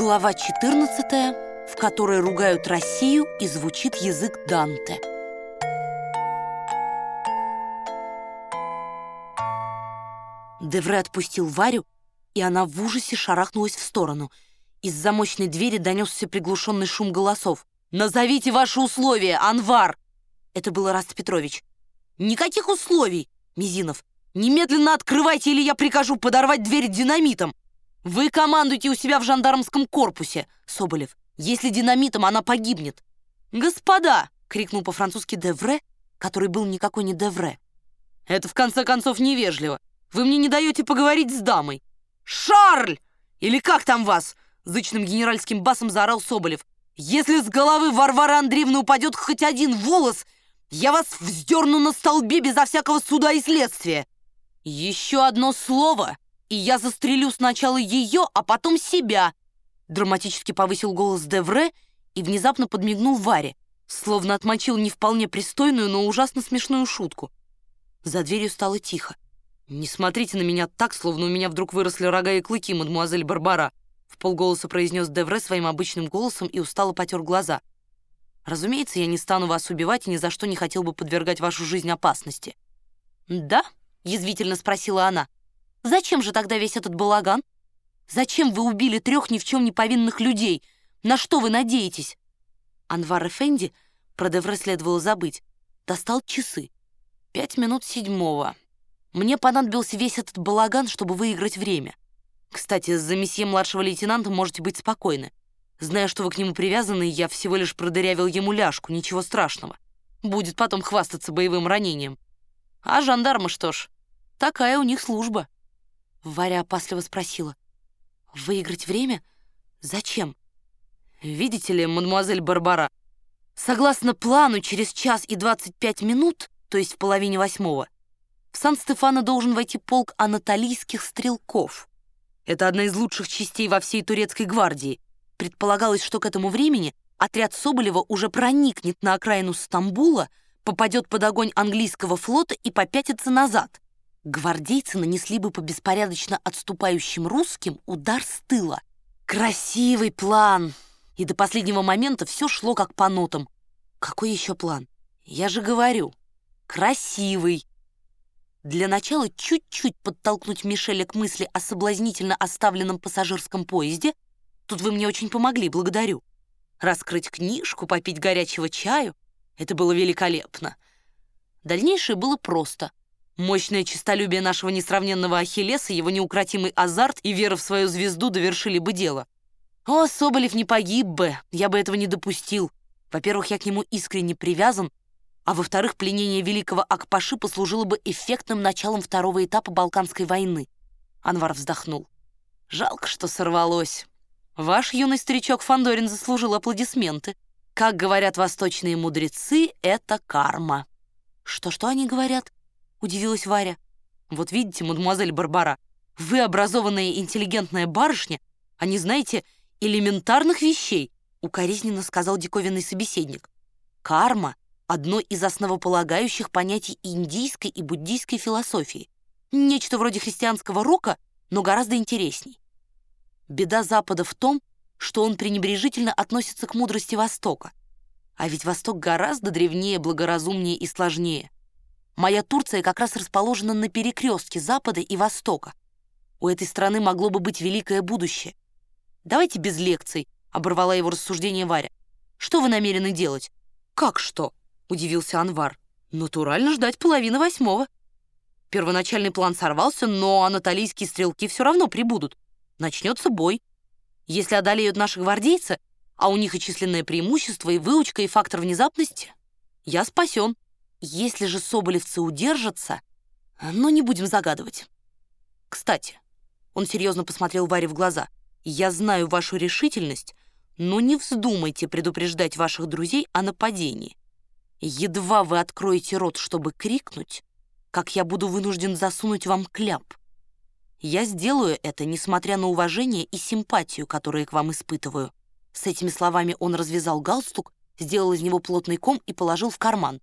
Глава 14, в которой ругают Россию и звучит язык Данте. Девре отпустил Варю, и она в ужасе шарахнулась в сторону. Из замочной двери донесся приглушенный шум голосов. «Назовите ваши условия, Анвар!» Это был Раст Петрович. «Никаких условий, Мизинов! Немедленно открывайте, или я прикажу подорвать дверь динамитом!» «Вы командуете у себя в жандармском корпусе, Соболев. Если динамитом, она погибнет». «Господа!» — крикнул по-французски Девре, который был никакой не Девре. «Это, в конце концов, невежливо. Вы мне не даете поговорить с дамой». «Шарль! Или как там вас?» — зычным генеральским басом заорал Соболев. «Если с головы Варвары Андреевны упадет хоть один волос, я вас вздерну на столбе безо всякого суда и следствия. Еще одно слово, и я застрелю сначала ее, а потом себя!» Драматически повысил голос Девре и внезапно подмигнул Варе, словно отмочил не вполне пристойную, но ужасно смешную шутку. За дверью стало тихо. «Не смотрите на меня так, словно у меня вдруг выросли рога и клыки, мадмуазель Барбара», в полголоса произнес Девре своим обычным голосом и устало потер глаза. «Разумеется, я не стану вас убивать и ни за что не хотел бы подвергать вашу жизнь опасности». «Да?» — язвительно спросила она. Зачем же тогда весь этот балаган? Зачем вы убили трех ни в чем не повинных людей? На что вы надеетесь?» Анвар Эфенди, про Девре следовало забыть, достал часы. Пять минут седьмого. Мне понадобился весь этот балаган, чтобы выиграть время. Кстати, за месье младшего лейтенанта можете быть спокойны. Зная, что вы к нему привязаны, я всего лишь продырявил ему ляжку, ничего страшного. Будет потом хвастаться боевым ранением. А жандармы, что ж, такая у них служба. Варя опасливо спросила. «Выиграть время? Зачем?» «Видите ли, мадемуазель Барбара, согласно плану, через час и 25 минут, то есть в половине восьмого, в Сан-Стефано должен войти полк анатолийских стрелков. Это одна из лучших частей во всей турецкой гвардии. Предполагалось, что к этому времени отряд Соболева уже проникнет на окраину Стамбула, попадет под огонь английского флота и попятится назад гвардейцы нанесли бы по беспорядочно отступающим русским удар с тыла. Красивый план! И до последнего момента все шло как по нотам. Какой еще план? Я же говорю, красивый. Для начала чуть-чуть подтолкнуть Мишеля к мысли о соблазнительно оставленном пассажирском поезде. Тут вы мне очень помогли, благодарю. Раскрыть книжку, попить горячего чаю — это было великолепно. Дальнейшее было просто — Мощное честолюбие нашего несравненного Ахиллеса, его неукротимый азарт и вера в свою звезду довершили бы дело. О, Соболев не погиб бы, я бы этого не допустил. Во-первых, я к нему искренне привязан, а во-вторых, пленение великого Акпаши послужило бы эффектным началом второго этапа Балканской войны. Анвар вздохнул. Жалко, что сорвалось. Ваш юный старичок Фандорин заслужил аплодисменты. Как говорят восточные мудрецы, это карма. Что-что они говорят? — удивилась Варя. «Вот видите, мадемуазель Барбара, вы образованная интеллигентная барышня, а не знаете элементарных вещей», — укоризненно сказал диковинный собеседник. «Карма — одно из основополагающих понятий индийской и буддийской философии. Нечто вроде христианского рока, но гораздо интересней. Беда Запада в том, что он пренебрежительно относится к мудрости Востока. А ведь Восток гораздо древнее, благоразумнее и сложнее. Моя Турция как раз расположена на перекрестке Запада и Востока. У этой страны могло бы быть великое будущее. Давайте без лекций, — оборвала его рассуждение Варя. Что вы намерены делать? Как что? — удивился Анвар. Натурально ждать половины восьмого. Первоначальный план сорвался, но анатолийские стрелки все равно прибудут. Начнется бой. Если одолеют наши гвардейцы, а у них и численное преимущество, и выучка, и фактор внезапности, я спасен. Если же соболевцы удержатся, но не будем загадывать. Кстати, он серьезно посмотрел Варе в глаза. Я знаю вашу решительность, но не вздумайте предупреждать ваших друзей о нападении. Едва вы откроете рот, чтобы крикнуть, как я буду вынужден засунуть вам кляп. Я сделаю это, несмотря на уважение и симпатию, которые к вам испытываю. С этими словами он развязал галстук, сделал из него плотный ком и положил в карман.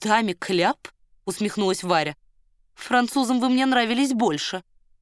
«Даме кляп?» — усмехнулась Варя. «Французам вы мне нравились больше».